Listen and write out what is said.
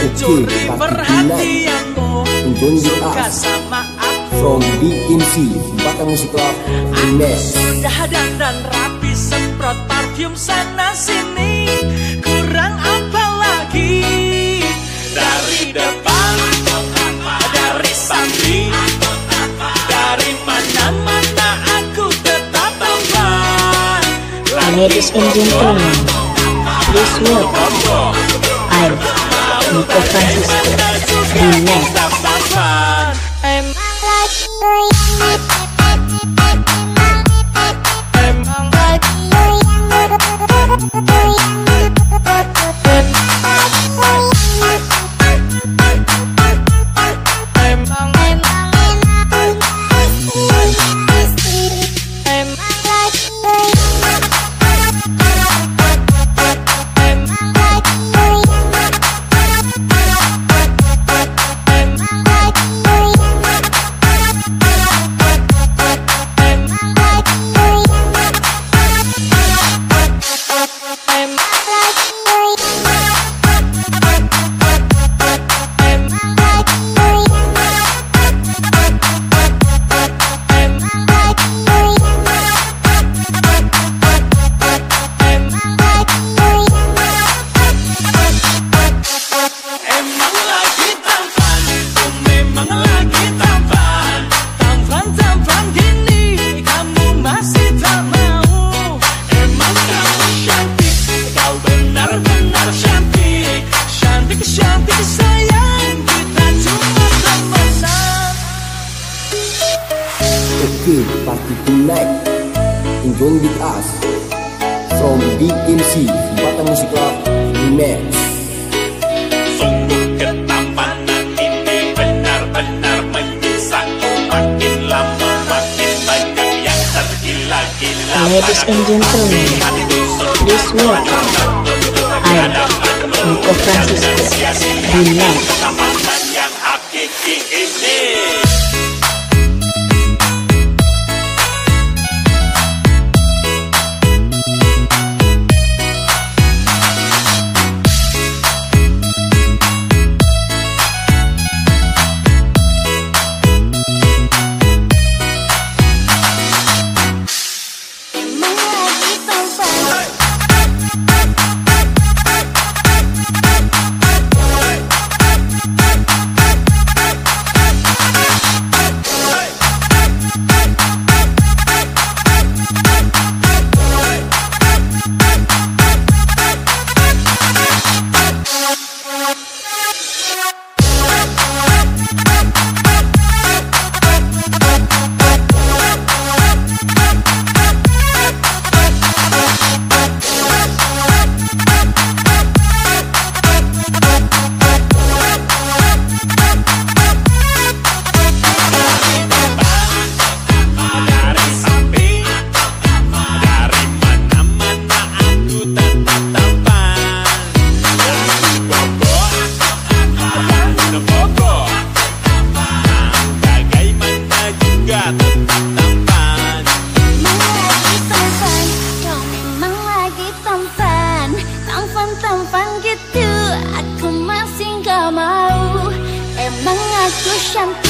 Mencuri perhatianmu? Suka sama aku. From BMC Batam Music Club Remix Sudah dandan rapi semprot parfum sana sini. Kurang apa lagi? Dari depan Dari samping Dari mana-mana aku tetap tampan Ladies and gentlemen Please welcome I'm Nico Francisco Remix Okay, party tonight Enjoy with us From Big MC Batam Music Club Remix. Sungguh ketampanan ini benar-benar menyiksaku Makin lama makin banyak yang tergila-gila Ladies and gentlemen Please welcome I'm Nico Francisco Remix Tampan-tampan gitu, aku masih gak mau. Emang aku cantik